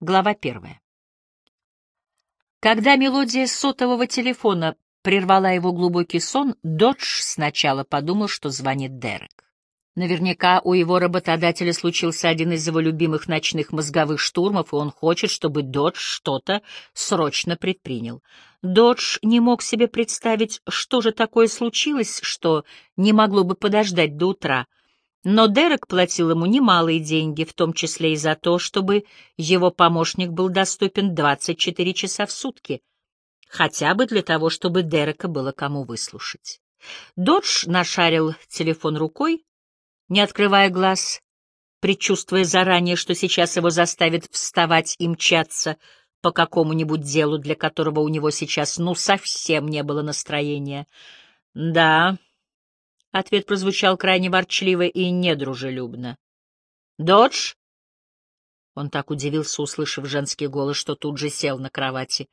Глава первая. Когда мелодия сотового телефона прервала его глубокий сон, Додж сначала подумал, что звонит Дерек. Наверняка у его работодателя случился один из его любимых ночных мозговых штурмов, и он хочет, чтобы Додж что-то срочно предпринял. Додж не мог себе представить, что же такое случилось, что не могло бы подождать до утра — но Дерек платил ему немалые деньги, в том числе и за то, чтобы его помощник был доступен 24 часа в сутки, хотя бы для того, чтобы Дерека было кому выслушать. Додж нашарил телефон рукой, не открывая глаз, предчувствуя заранее, что сейчас его заставит вставать и мчаться по какому-нибудь делу, для которого у него сейчас ну совсем не было настроения. Да, Ответ прозвучал крайне ворчливо и недружелюбно. «Додж?» Он так удивился, услышав женский голос, что тут же сел на кровати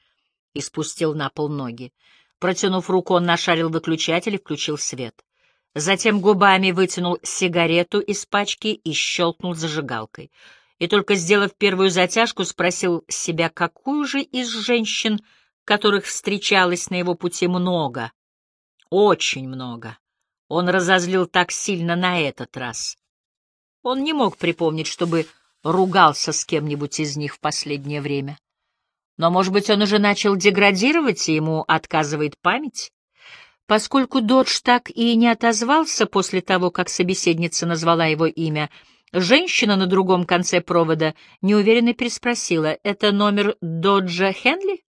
и спустил на пол ноги. Протянув руку, он нашарил выключатель и включил свет. Затем губами вытянул сигарету из пачки и щелкнул зажигалкой. И только сделав первую затяжку, спросил себя, какую же из женщин, которых встречалось на его пути много, очень много, он разозлил так сильно на этот раз. Он не мог припомнить, чтобы ругался с кем-нибудь из них в последнее время. Но, может быть, он уже начал деградировать, и ему отказывает память? Поскольку Додж так и не отозвался после того, как собеседница назвала его имя, женщина на другом конце провода неуверенно переспросила, «Это номер Доджа Хенли?»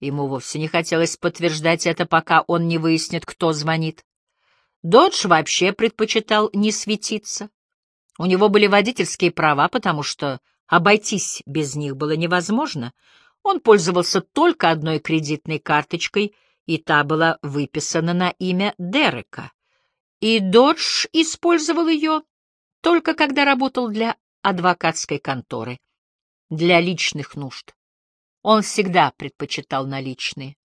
Ему вовсе не хотелось подтверждать это, пока он не выяснит, кто звонит. Додж вообще предпочитал не светиться. У него были водительские права, потому что обойтись без них было невозможно. Он пользовался только одной кредитной карточкой, и та была выписана на имя Дерека. И Додж использовал ее только когда работал для адвокатской конторы, для личных нужд. Он всегда предпочитал наличные.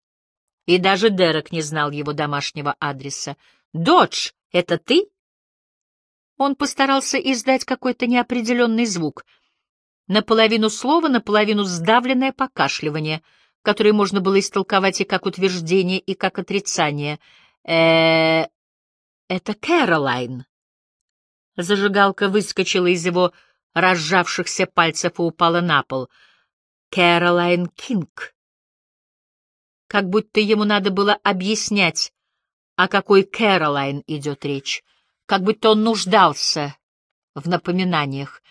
И даже Дерек не знал его домашнего адреса, «Додж, это ты?» Он постарался издать какой-то неопределенный звук. Наполовину слова, наполовину сдавленное покашливание, которое можно было истолковать и как утверждение, и как отрицание. э Это Кэролайн. Зажигалка выскочила из его разжавшихся пальцев и упала на пол. Кэролайн Кинг. Как будто ему надо было объяснять, о какой Кэролайн идет речь, как будто он нуждался в напоминаниях.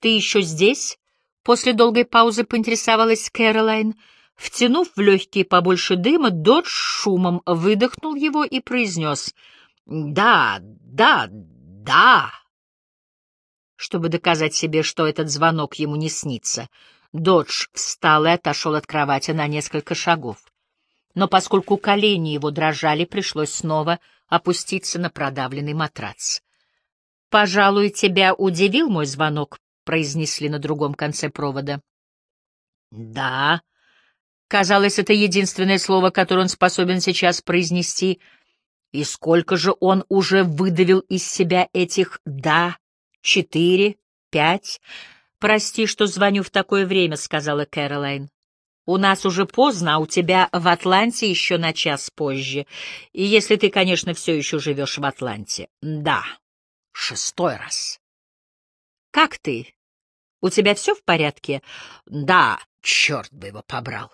«Ты еще здесь?» — после долгой паузы поинтересовалась Кэролайн. Втянув в легкие побольше дыма, Додж шумом выдохнул его и произнес «Да, да, да». Чтобы доказать себе, что этот звонок ему не снится, Додж встал и отошел от кровати на несколько шагов но поскольку колени его дрожали, пришлось снова опуститься на продавленный матрац. «Пожалуй, тебя удивил мой звонок», — произнесли на другом конце провода. «Да». Казалось, это единственное слово, которое он способен сейчас произнести. И сколько же он уже выдавил из себя этих «да», «четыре», «пять». «Прости, что звоню в такое время», — сказала Кэролайн. У нас уже поздно, а у тебя в Атланте еще на час позже. И если ты, конечно, все еще живешь в Атланте. Да, шестой раз. Как ты? У тебя все в порядке? Да, черт бы его побрал.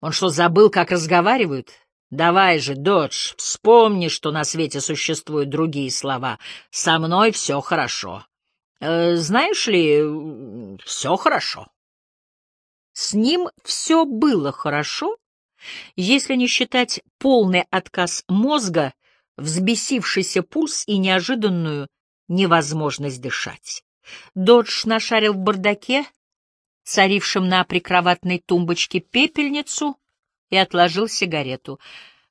Он что, забыл, как разговаривают? Давай же, Додж, вспомни, что на свете существуют другие слова. Со мной все хорошо. Э, знаешь ли, все хорошо. С ним все было хорошо, если не считать полный отказ мозга, взбесившийся пульс и неожиданную невозможность дышать. Додж нашарил в бардаке, царившем на прикроватной тумбочке, пепельницу и отложил сигарету.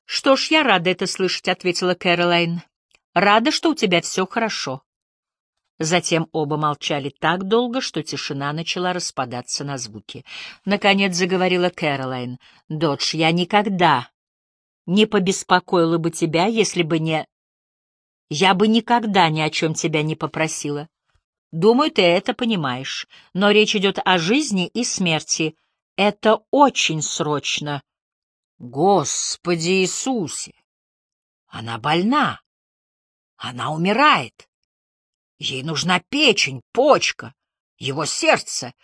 — Что ж, я рада это слышать, — ответила Кэролайн. — Рада, что у тебя все хорошо. Затем оба молчали так долго, что тишина начала распадаться на звуки. Наконец заговорила Кэролайн. «Додж, я никогда не побеспокоила бы тебя, если бы не... Я бы никогда ни о чем тебя не попросила. Думаю, ты это понимаешь. Но речь идет о жизни и смерти. Это очень срочно. Господи Иисусе! Она больна. Она умирает. Ей нужна печень, почка, его сердце.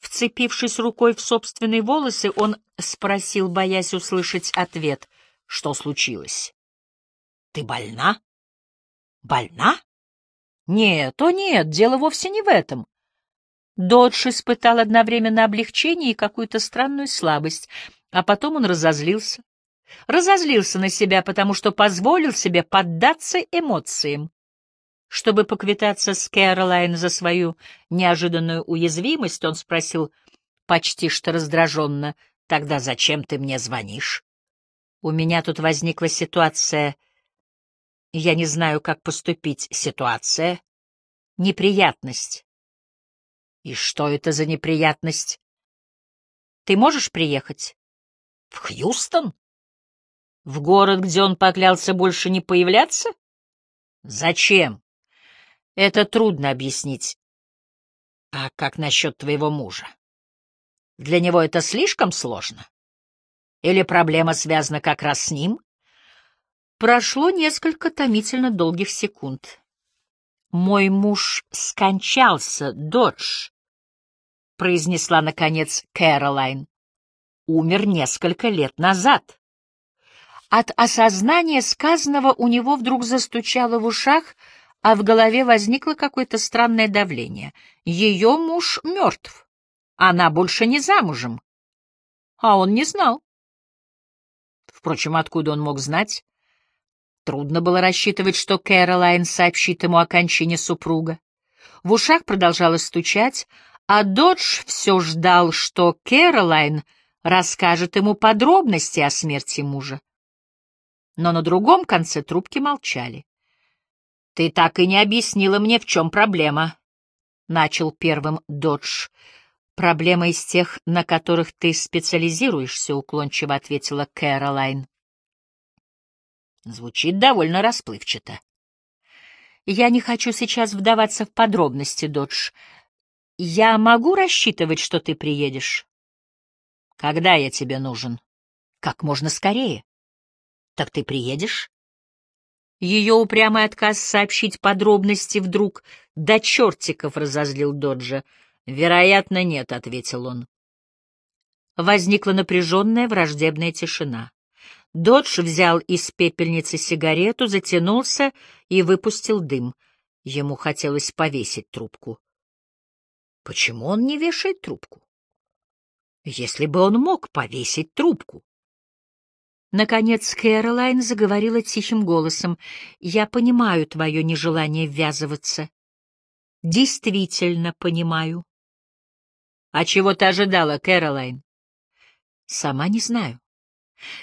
Вцепившись рукой в собственные волосы, он спросил, боясь услышать ответ. Что случилось? Ты больна? Больна? Нет, о нет, дело вовсе не в этом. Додж испытал одновременно облегчение и какую-то странную слабость, а потом он разозлился. Разозлился на себя, потому что позволил себе поддаться эмоциям. Чтобы поквитаться с Кэролайн за свою неожиданную уязвимость, он спросил почти что раздраженно, «Тогда зачем ты мне звонишь?» «У меня тут возникла ситуация. Я не знаю, как поступить. Ситуация? Неприятность». «И что это за неприятность?» «Ты можешь приехать?» «В Хьюстон?» «В город, где он поклялся больше не появляться?» «Зачем?» Это трудно объяснить. А как насчет твоего мужа? Для него это слишком сложно? Или проблема связана как раз с ним? Прошло несколько томительно долгих секунд. «Мой муж скончался, Додж», — произнесла, наконец, Кэролайн. «Умер несколько лет назад». От осознания сказанного у него вдруг застучало в ушах — а в голове возникло какое-то странное давление. Ее муж мертв, она больше не замужем. А он не знал. Впрочем, откуда он мог знать? Трудно было рассчитывать, что Кэролайн сообщит ему о кончине супруга. В ушах продолжало стучать, а Додж все ждал, что Кэролайн расскажет ему подробности о смерти мужа. Но на другом конце трубки молчали. «Ты так и не объяснила мне, в чем проблема», — начал первым Додж. «Проблема из тех, на которых ты специализируешься», — уклончиво ответила Кэролайн. Звучит довольно расплывчато. «Я не хочу сейчас вдаваться в подробности, Додж. Я могу рассчитывать, что ты приедешь?» «Когда я тебе нужен?» «Как можно скорее». «Так ты приедешь?» Ее упрямый отказ сообщить подробности вдруг до чертиков разозлил Доджа. «Вероятно, нет», — ответил он. Возникла напряженная враждебная тишина. Додж взял из пепельницы сигарету, затянулся и выпустил дым. Ему хотелось повесить трубку. Почему он не вешает трубку? Если бы он мог повесить трубку. Наконец Кэролайн заговорила тихим голосом. «Я понимаю твое нежелание ввязываться. Действительно понимаю». «А чего ты ожидала, Кэролайн?» «Сама не знаю.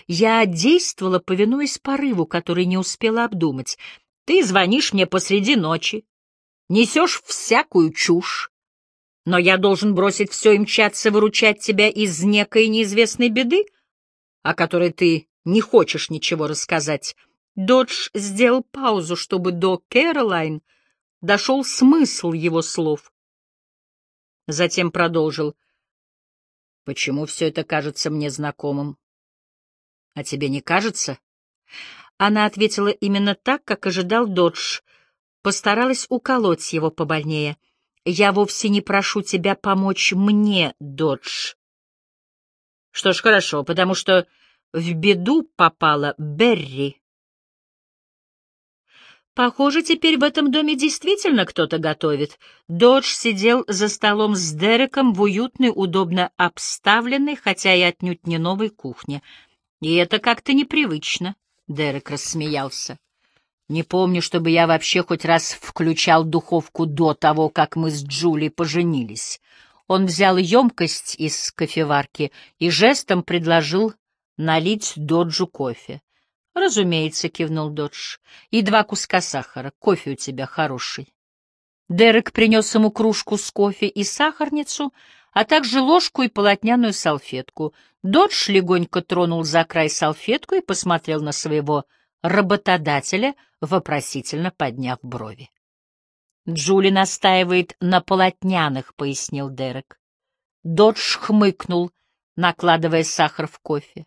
Я действовала, повинуясь порыву, который не успела обдумать. Ты звонишь мне посреди ночи, несешь всякую чушь, но я должен бросить все и мчаться выручать тебя из некой неизвестной беды, о которой ты не хочешь ничего рассказать. Додж сделал паузу, чтобы до Кэролайн дошел смысл его слов. Затем продолжил. «Почему все это кажется мне знакомым?» «А тебе не кажется?» Она ответила именно так, как ожидал Додж. Постаралась уколоть его побольнее. «Я вовсе не прошу тебя помочь мне, Додж». «Что ж, хорошо, потому что в беду попала Берри. Похоже, теперь в этом доме действительно кто-то готовит. Додж сидел за столом с Дереком в уютной, удобно обставленной, хотя и отнюдь не новой кухне. И это как-то непривычно, — Дерек рассмеялся. Не помню, чтобы я вообще хоть раз включал духовку до того, как мы с Джули поженились. Он взял емкость из кофеварки и жестом предложил налить Доджу кофе. «Разумеется», — кивнул Додж. «И два куска сахара. Кофе у тебя хороший». Дерек принес ему кружку с кофе и сахарницу, а также ложку и полотняную салфетку. Додж легонько тронул за край салфетку и посмотрел на своего работодателя, вопросительно подняв брови. Джули настаивает на полотняных, — пояснил Дерек. Додж хмыкнул, накладывая сахар в кофе.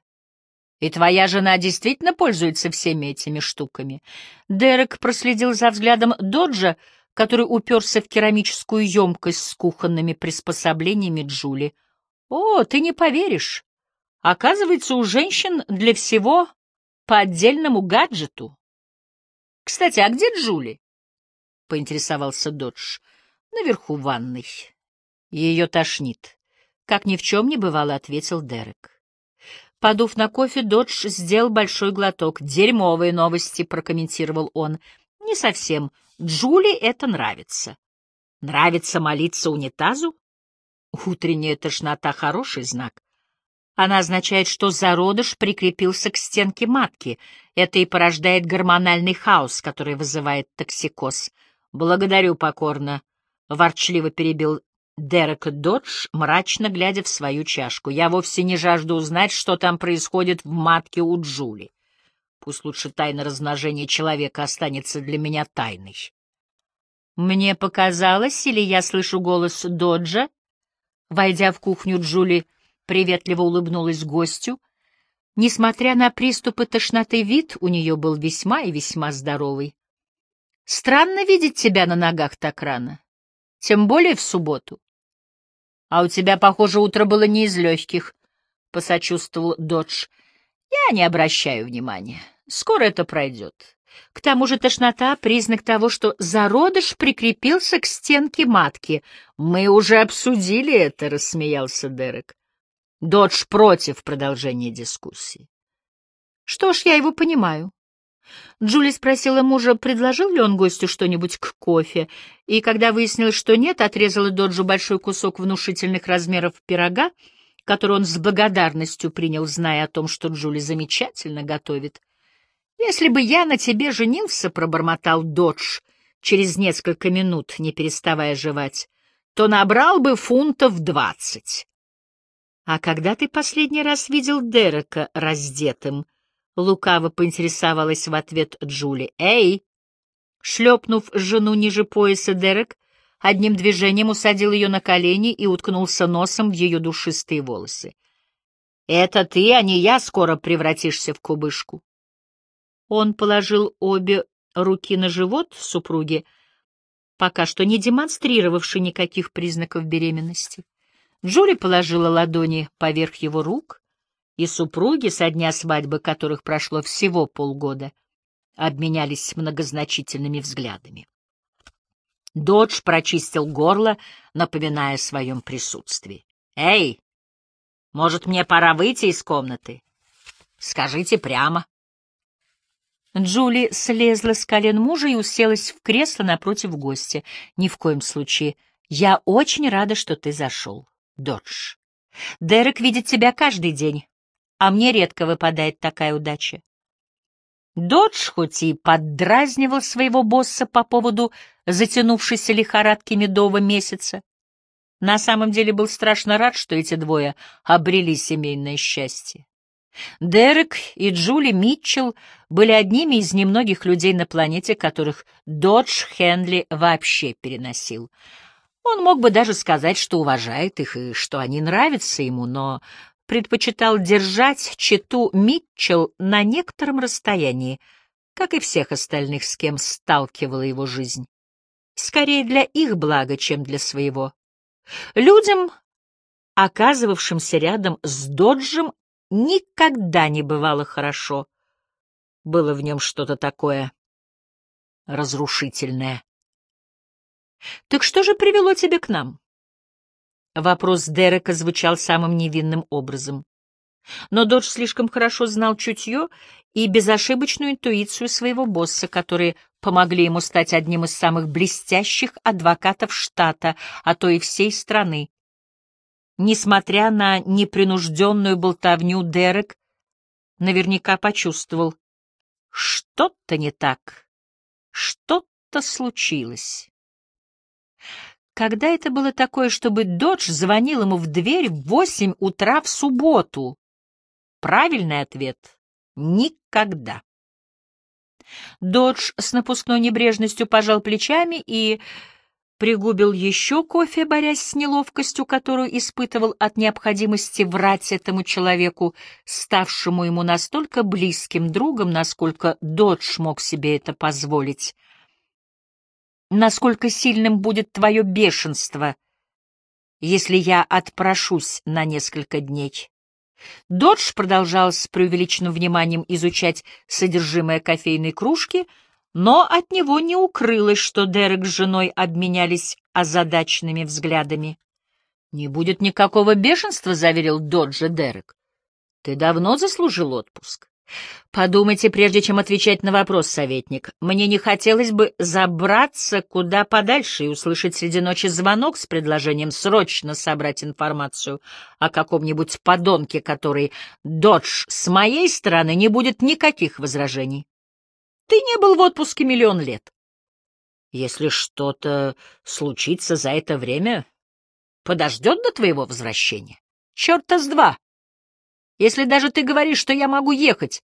«И твоя жена действительно пользуется всеми этими штуками?» Дерек проследил за взглядом Доджа, который уперся в керамическую емкость с кухонными приспособлениями Джули. «О, ты не поверишь! Оказывается, у женщин для всего по отдельному гаджету. Кстати, а где Джули?» — поинтересовался Додж. «Наверху ванной. Ее тошнит». Как ни в чем не бывало, — ответил Дерек. Подув на кофе, Додж сделал большой глоток. «Дерьмовые новости», — прокомментировал он. «Не совсем. Джули это нравится». «Нравится молиться унитазу?» «Утренняя тошнота — хороший знак. Она означает, что зародыш прикрепился к стенке матки. Это и порождает гормональный хаос, который вызывает токсикоз. Благодарю покорно», — ворчливо перебил Дерек Додж, мрачно глядя в свою чашку. «Я вовсе не жажду узнать, что там происходит в матке у Джули. Пусть лучше тайна размножения человека останется для меня тайной». Мне показалось, или я слышу голос Доджа? Войдя в кухню, Джули приветливо улыбнулась гостю. Несмотря на приступы тошноты, вид у нее был весьма и весьма здоровый. «Странно видеть тебя на ногах так рано, тем более в субботу». «А у тебя, похоже, утро было не из легких», — посочувствовал Додж. «Я не обращаю внимания. Скоро это пройдет. К тому же тошнота — признак того, что зародыш прикрепился к стенке матки. Мы уже обсудили это», — рассмеялся Дерек. Додж против продолжения дискуссии. «Что ж, я его понимаю. Джули спросила мужа, предложил ли он гостю что-нибудь к кофе, и когда выяснилось, что нет, отрезала Доджу большой кусок внушительных размеров пирога, который он с благодарностью принял, зная о том, что Джули замечательно готовит. «Если бы я на тебе женился», — пробормотал Додж через несколько минут, не переставая жевать, то набрал бы фунтов двадцать. «А когда ты последний раз видел Дерека раздетым?» Лукаво поинтересовалась в ответ Джули. «Эй!» Шлепнув жену ниже пояса, Дерек одним движением усадил ее на колени и уткнулся носом в ее душистые волосы. «Это ты, а не я, скоро превратишься в кубышку». Он положил обе руки на живот супруги, пока что не демонстрировавший никаких признаков беременности. Джули положила ладони поверх его рук, и супруги, со дня свадьбы которых прошло всего полгода, обменялись многозначительными взглядами. Додж прочистил горло, напоминая о своем присутствии. «Эй, может, мне пора выйти из комнаты? Скажите прямо». Джули слезла с колен мужа и уселась в кресло напротив гостя. «Ни в коем случае. Я очень рада, что ты зашел, Додж. Дерек видит тебя каждый день а мне редко выпадает такая удача. Додж хоть и поддразнивал своего босса по поводу затянувшейся лихорадки медового месяца, на самом деле был страшно рад, что эти двое обрели семейное счастье. Дерек и Джули Митчелл были одними из немногих людей на планете, которых Додж Хенли вообще переносил. Он мог бы даже сказать, что уважает их и что они нравятся ему, но предпочитал держать читу Митчелл на некотором расстоянии, как и всех остальных, с кем сталкивала его жизнь. Скорее для их блага, чем для своего. Людям, оказывавшимся рядом с Доджем, никогда не бывало хорошо. Было в нем что-то такое разрушительное. «Так что же привело тебя к нам?» Вопрос Дерека звучал самым невинным образом. Но Додж слишком хорошо знал чутье и безошибочную интуицию своего босса, которые помогли ему стать одним из самых блестящих адвокатов штата, а то и всей страны. Несмотря на непринужденную болтовню, Дерек наверняка почувствовал, что-то не так, что-то случилось. Когда это было такое, чтобы Додж звонил ему в дверь в восемь утра в субботу? Правильный ответ — никогда. Додж с напускной небрежностью пожал плечами и пригубил еще кофе, борясь с неловкостью, которую испытывал от необходимости врать этому человеку, ставшему ему настолько близким другом, насколько Додж мог себе это позволить. «Насколько сильным будет твое бешенство, если я отпрошусь на несколько дней?» Додж продолжал с преувеличенным вниманием изучать содержимое кофейной кружки — но от него не укрылось, что Дерек с женой обменялись озадаченными взглядами. «Не будет никакого бешенства», — заверил Доджа Дерек. «Ты давно заслужил отпуск. Подумайте, прежде чем отвечать на вопрос, советник. Мне не хотелось бы забраться куда подальше и услышать среди ночи звонок с предложением срочно собрать информацию о каком-нибудь подонке, который Додж с моей стороны не будет никаких возражений. Ты не был в отпуске миллион лет. Если что-то случится за это время, подождет до твоего возвращения. Черта с два. Если даже ты говоришь, что я могу ехать,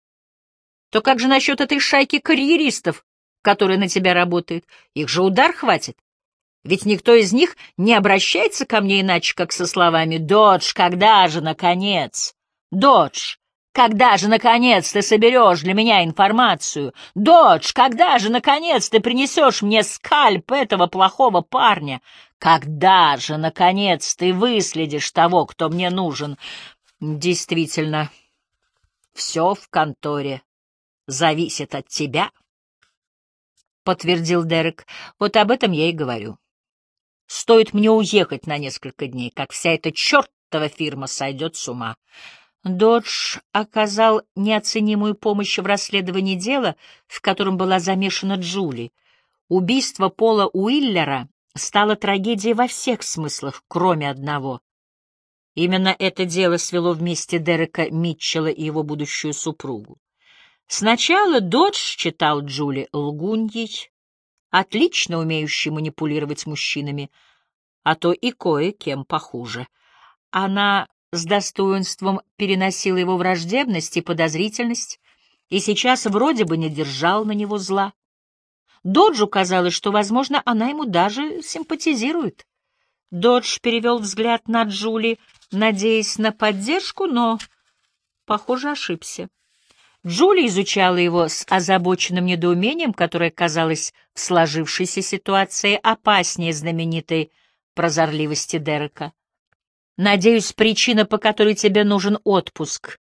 то как же насчет этой шайки карьеристов, которые на тебя работают? Их же удар хватит. Ведь никто из них не обращается ко мне иначе, как со словами «Додж, когда же, наконец? Додж, когда же, наконец, ты соберешь для меня информацию? Додж, когда же, наконец, ты принесешь мне скальп этого плохого парня? Когда же, наконец, ты выследишь того, кто мне нужен? Действительно, все в конторе зависит от тебя, — подтвердил Дерек. Вот об этом я и говорю. Стоит мне уехать на несколько дней, как вся эта чертова фирма сойдет с ума. Додж оказал неоценимую помощь в расследовании дела, в котором была замешана Джули. Убийство Пола Уиллера стало трагедией во всех смыслах, кроме одного. Именно это дело свело вместе Дерека Митчелла и его будущую супругу. Сначала Додж считал Джули лгуньей, отлично умеющей манипулировать мужчинами, а то и кое-кем похуже. Она с достоинством переносил его враждебность и подозрительность, и сейчас вроде бы не держал на него зла. Доджу казалось, что, возможно, она ему даже симпатизирует. Додж перевел взгляд на Джули, надеясь на поддержку, но, похоже, ошибся. Джули изучала его с озабоченным недоумением, которое казалось в сложившейся ситуации опаснее знаменитой прозорливости Дерека. Надеюсь, причина, по которой тебе нужен отпуск,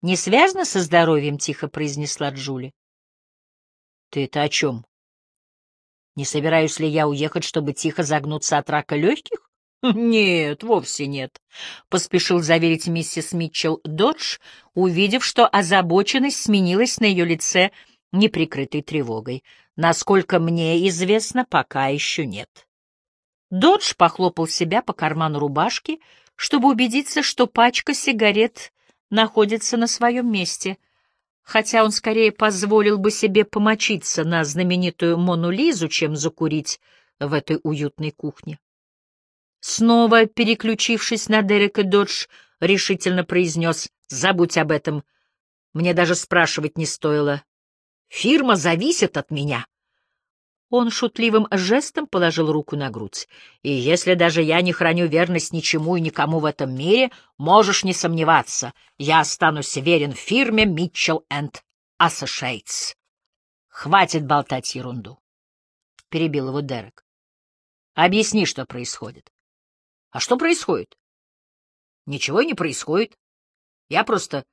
не связана со здоровьем, — тихо произнесла Джули. — Ты это о чем? Не собираюсь ли я уехать, чтобы тихо загнуться от рака легких? — Нет, вовсе нет, — поспешил заверить миссис Митчелл Додж, увидев, что озабоченность сменилась на ее лице неприкрытой тревогой. Насколько мне известно, пока еще нет. — Додж похлопал себя по карману рубашки, чтобы убедиться, что пачка сигарет находится на своем месте, хотя он скорее позволил бы себе помочиться на знаменитую Мону Лизу, чем закурить в этой уютной кухне. Снова переключившись на Дерека, Додж решительно произнес «Забудь об этом. Мне даже спрашивать не стоило. Фирма зависит от меня». Он шутливым жестом положил руку на грудь. «И если даже я не храню верность ничему и никому в этом мире, можешь не сомневаться, я останусь верен фирме Mitchell and Associates». «Хватит болтать ерунду», — перебил его Дерек. «Объясни, что происходит». «А что происходит?» «Ничего не происходит. Я просто...»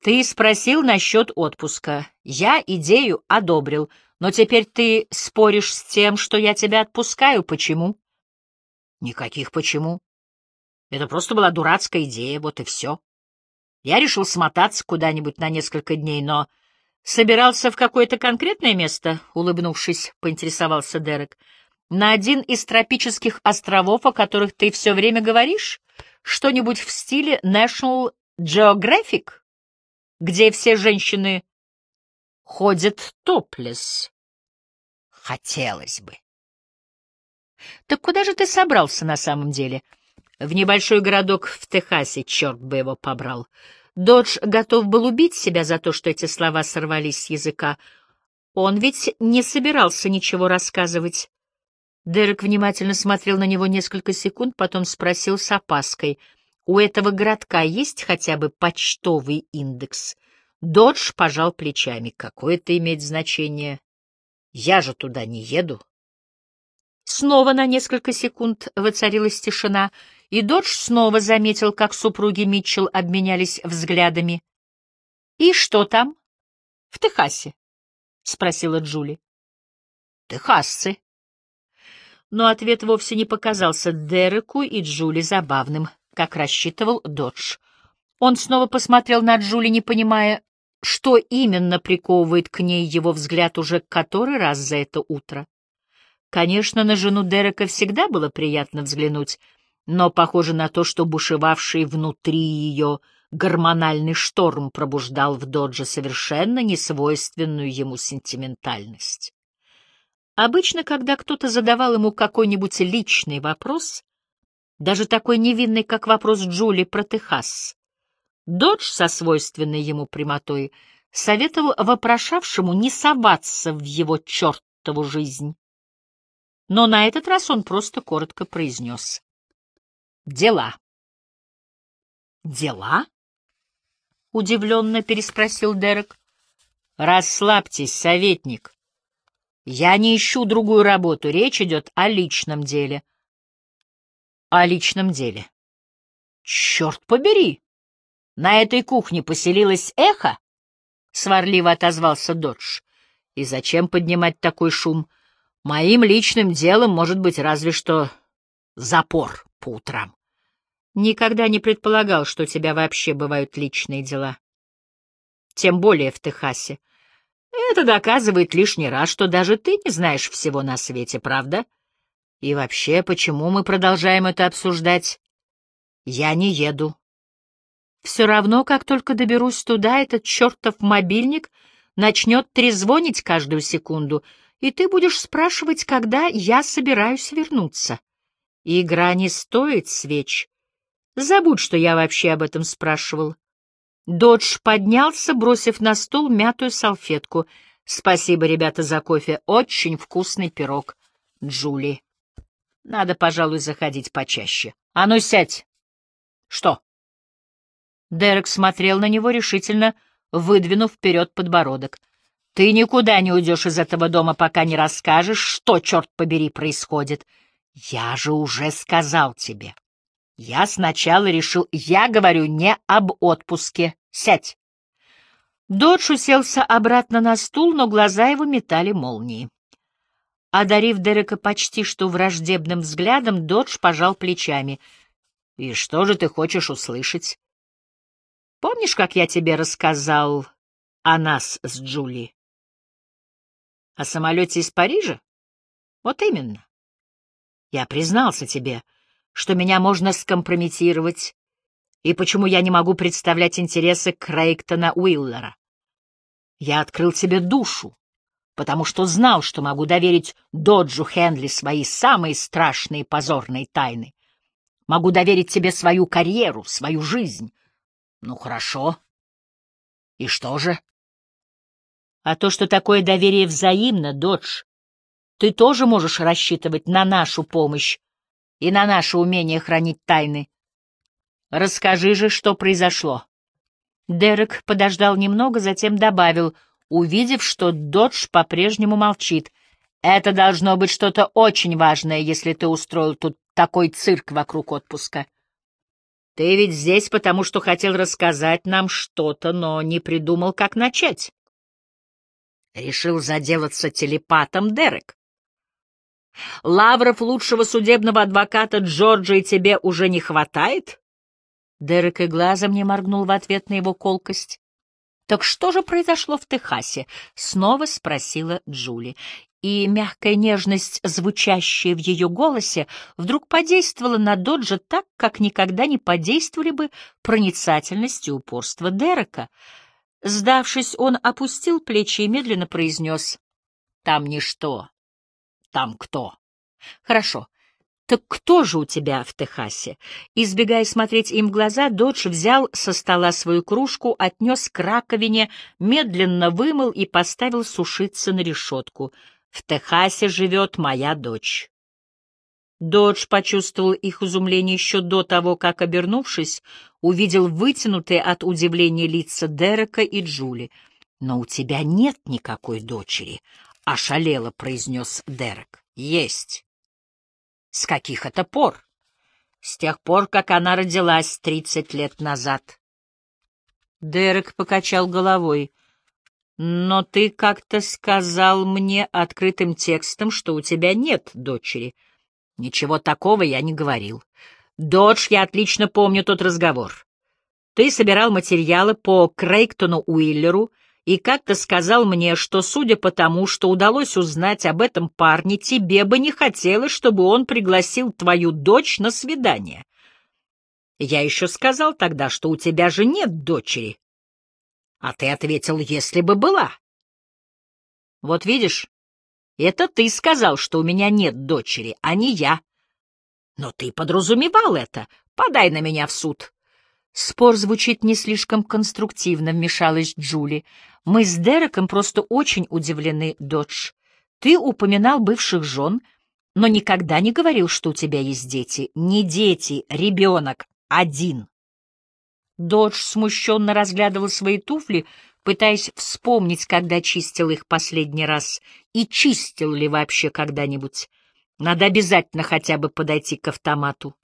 «Ты спросил насчет отпуска. Я идею одобрил, но теперь ты споришь с тем, что я тебя отпускаю. Почему? Никаких почему. Это просто была дурацкая идея, вот и все. Я решил смотаться куда-нибудь на несколько дней, но... Собирался в какое-то конкретное место, улыбнувшись, поинтересовался Дерек. На один из тропических островов, о которых ты все время говоришь? Что-нибудь в стиле National Geographic, где все женщины ходят топлес? Хотелось бы. Так куда же ты собрался на самом деле? В небольшой городок в Техасе, черт бы его побрал. Додж готов был убить себя за то, что эти слова сорвались с языка. Он ведь не собирался ничего рассказывать. Дерек внимательно смотрел на него несколько секунд, потом спросил с опаской. «У этого городка есть хотя бы почтовый индекс?» Додж пожал плечами. «Какое это имеет значение? Я же туда не еду». Снова на несколько секунд воцарилась тишина, и Додж снова заметил, как супруги Митчелл обменялись взглядами. «И что там?» «В Техасе», — спросила Джули. «Техасцы», но ответ вовсе не показался Дереку и Джули забавным, как рассчитывал Додж. Он снова посмотрел на Джули, не понимая, что именно приковывает к ней его взгляд уже который раз за это утро. Конечно, на жену Дерека всегда было приятно взглянуть, но похоже на то, что бушевавший внутри ее гормональный шторм пробуждал в Додже совершенно несвойственную ему сентиментальность. Обычно, когда кто-то задавал ему какой-нибудь личный вопрос, даже такой невинный, как вопрос Джули про Техас, Додж со свойственной ему прямотой советовал вопрошавшему не соваться в его чертову жизнь. Но на этот раз он просто коротко произнес. «Дела». «Дела?» — удивленно переспросил Дерек. «Расслабьтесь, советник. Я не ищу другую работу, речь идет о личном деле. О личном деле. Черт побери! На этой кухне поселилось эхо? Сварливо отозвался Додж. И зачем поднимать такой шум? Моим личным делом может быть разве что запор по утрам. Никогда не предполагал, что у тебя вообще бывают личные дела. Тем более в Техасе. Это доказывает лишний раз, что даже ты не знаешь всего на свете, правда? И вообще, почему мы продолжаем это обсуждать? Я не еду. Все равно, как только доберусь туда, этот чертов мобильник начнет трезвонить каждую секунду, и ты будешь спрашивать, когда я собираюсь вернуться. Игра не стоит свеч. Забудь, что я вообще об этом спрашивал. Додж поднялся, бросив на стол мятую салфетку. «Спасибо, ребята, за кофе. Очень вкусный пирог. Джули. Надо, пожалуй, заходить почаще. А ну, сядь!» «Что?» Дерек смотрел на него решительно, выдвинув вперед подбородок. «Ты никуда не уйдешь из этого дома, пока не расскажешь, что, черт побери, происходит. Я же уже сказал тебе. Я сначала решил... Я говорю не об отпуске. Сядь. Додж уселся обратно на стул, но глаза его метали молнии. Одарив Дерека почти что враждебным взглядом, Додж пожал плечами. — И что же ты хочешь услышать? — Помнишь, как я тебе рассказал о нас с Джули? — О самолете из Парижа? — Вот именно. Я признался тебе, что меня можно скомпрометировать, и почему я не могу представлять интересы Крейгтона Уиллера. Я открыл тебе душу, потому что знал, что могу доверить Доджу Хенли свои самые страшные позорные тайны. Могу доверить тебе свою карьеру, свою жизнь. Ну, хорошо. И что же? А то, что такое доверие взаимно, Додж, ты тоже можешь рассчитывать на нашу помощь и на наше умение хранить тайны. Расскажи же, что произошло. Дерек подождал немного, затем добавил, увидев, что Додж по-прежнему молчит. Это должно быть что-то очень важное, если ты устроил тут такой цирк вокруг отпуска. Ты ведь здесь потому, что хотел рассказать нам что-то, но не придумал, как начать. Решил заделаться телепатом, Дерек. Лавров лучшего судебного адвоката Джорджии тебе уже не хватает? Дерек и глазом не моргнул в ответ на его колкость. «Так что же произошло в Техасе?» — снова спросила Джули. И мягкая нежность, звучащая в ее голосе, вдруг подействовала на Доджа так, как никогда не подействовали бы проницательность и упорство Дерека. Сдавшись, он опустил плечи и медленно произнес «Там ничто, там кто? Хорошо. Так кто же у тебя в Техасе? Избегая смотреть им в глаза, Додж взял со стола свою кружку, отнес к раковине, медленно вымыл и поставил сушиться на решетку. В Техасе живет моя дочь. Додж почувствовал их изумление еще до того, как, обернувшись, увидел вытянутые от удивления лица Дерека и Джули. «Но у тебя нет никакой дочери», — ошалело произнес Дерек. «Есть». С каких это пор? С тех пор, как она родилась тридцать лет назад. Дерек покачал головой. Но ты как-то сказал мне открытым текстом, что у тебя нет дочери. Ничего такого я не говорил. Додж, я отлично помню тот разговор. Ты собирал материалы по Крейгтону Уиллеру и как-то сказал мне, что, судя по тому, что удалось узнать об этом парне, тебе бы не хотелось, чтобы он пригласил твою дочь на свидание. Я еще сказал тогда, что у тебя же нет дочери. А ты ответил, если бы была. Вот видишь, это ты сказал, что у меня нет дочери, а не я. Но ты подразумевал это. Подай на меня в суд. Спор звучит не слишком конструктивно, вмешалась Джули. Мы с Дереком просто очень удивлены, Додж. Ты упоминал бывших жен, но никогда не говорил, что у тебя есть дети. Не дети, ребенок, один. Додж смущенно разглядывал свои туфли, пытаясь вспомнить, когда чистил их последний раз, и чистил ли вообще когда-нибудь. Надо обязательно хотя бы подойти к автомату,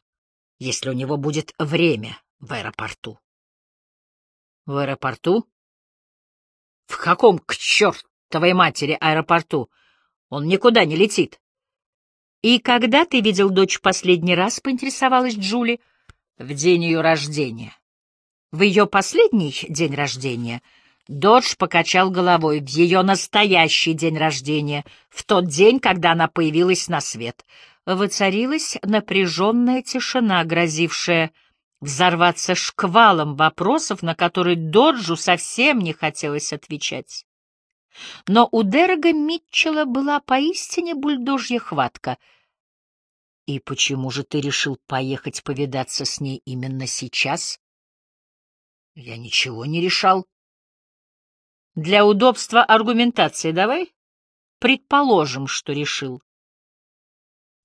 если у него будет время в аэропорту. В аэропорту? В каком к чертовой матери аэропорту? Он никуда не летит. И когда ты видел дочь последний раз, поинтересовалась Джули, в день ее рождения. В ее последний день рождения Додж покачал головой в ее настоящий день рождения, в тот день, когда она появилась на свет. Воцарилась напряженная тишина, грозившая взорваться шквалом вопросов, на которые Доджу совсем не хотелось отвечать. Но у Дерога Митчелла была поистине бульдожья хватка. «И почему же ты решил поехать повидаться с ней именно сейчас?» «Я ничего не решал». «Для удобства аргументации давай предположим, что решил».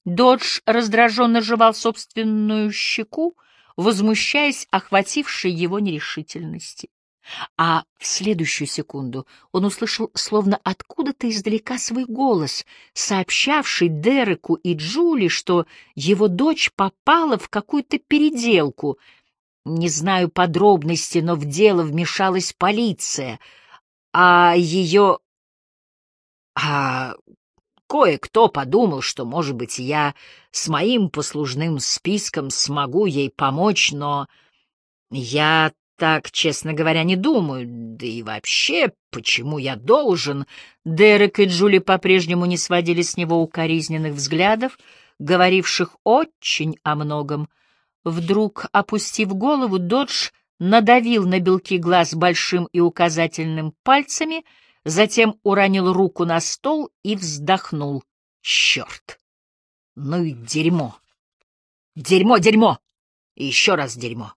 Додж раздраженно жевал собственную щеку, возмущаясь охватившей его нерешительности. А в следующую секунду он услышал словно откуда-то издалека свой голос, сообщавший Дереку и Джули, что его дочь попала в какую-то переделку. Не знаю подробностей, но в дело вмешалась полиция, а ее... А Кое-кто подумал, что, может быть, я с моим послужным списком смогу ей помочь, но я так, честно говоря, не думаю. Да и вообще, почему я должен? Дерек и Джули по-прежнему не сводили с него укоризненных взглядов, говоривших очень о многом. Вдруг, опустив голову, Додж надавил на белки глаз большим и указательным пальцами — затем уронил руку на стол и вздохнул. Черт! Ну и дерьмо! Дерьмо, дерьмо! И еще раз дерьмо!